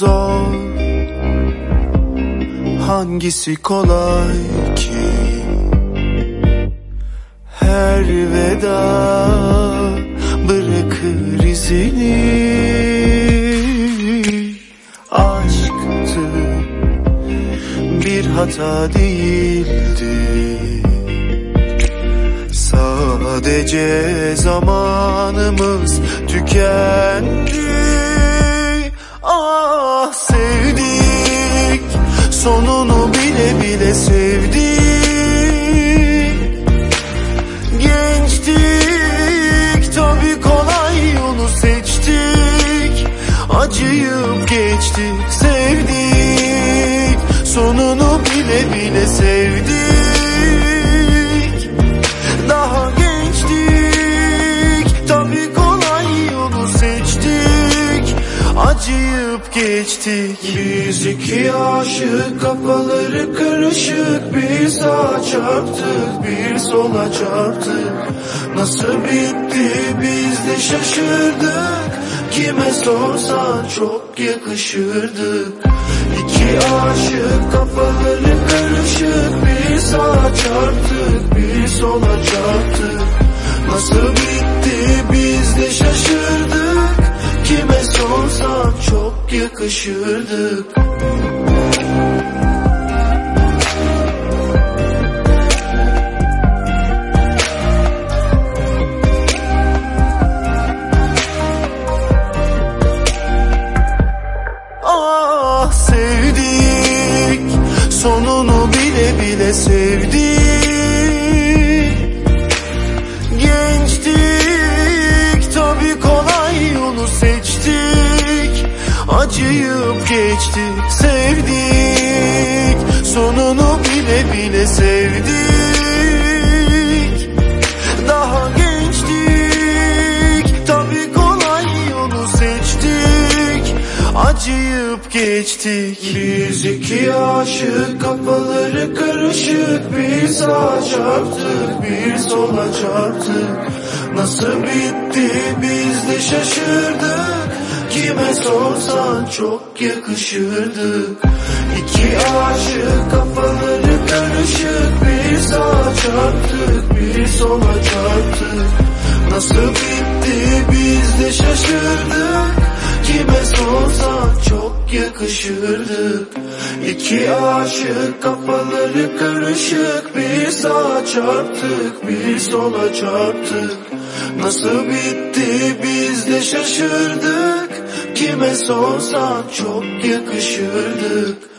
Zor. Hangisi kolay ki? Her veda bırakır izini. Aşktı bir hata değildi. Sadece zamanımız tükendi Sonunu bile bile sevdik Gençtik tabi kolay yolu seçtik. Acıyıp geçtik sevdik. Sonunu bile bile sevdik Acıyıp geçtik. Biz iki aşık kafaları karışık. Bir sağa çarptık bir sola çarptık. Nasıl bitti biz de şaşırdık. Kime sorsan çok yakışırdık. İki aşık kafaları karışık. Bir sağa çarptık bir sola çarptık. Nasıl bitti yakışırdık. Ah sevdik. Sonunu bile bile sevdik Acıyıp geçtik sevdik. Sonunu bile bile sevdik. Daha gençtik tabi kolay yolu seçtik. Acıyıp geçtik. Biz iki aşık kafaları karışık. Bir sağa çarptık bir sola çarptık. Nasıl bitti biz de şaşırdık Kime sorsan çok yakışırdık. İki aşık kafaları karışık. Bir sağa çarptık bir sola çarptık. Nasıl bitti biz de şaşırdık. Kime sorsan çok yakışırdık. İki aşık kafaları karışık. Bir sağa çarptık bir sola çarptık. Nasıl bitti biz de şaşırdık Kime sorsan çok yakışırdık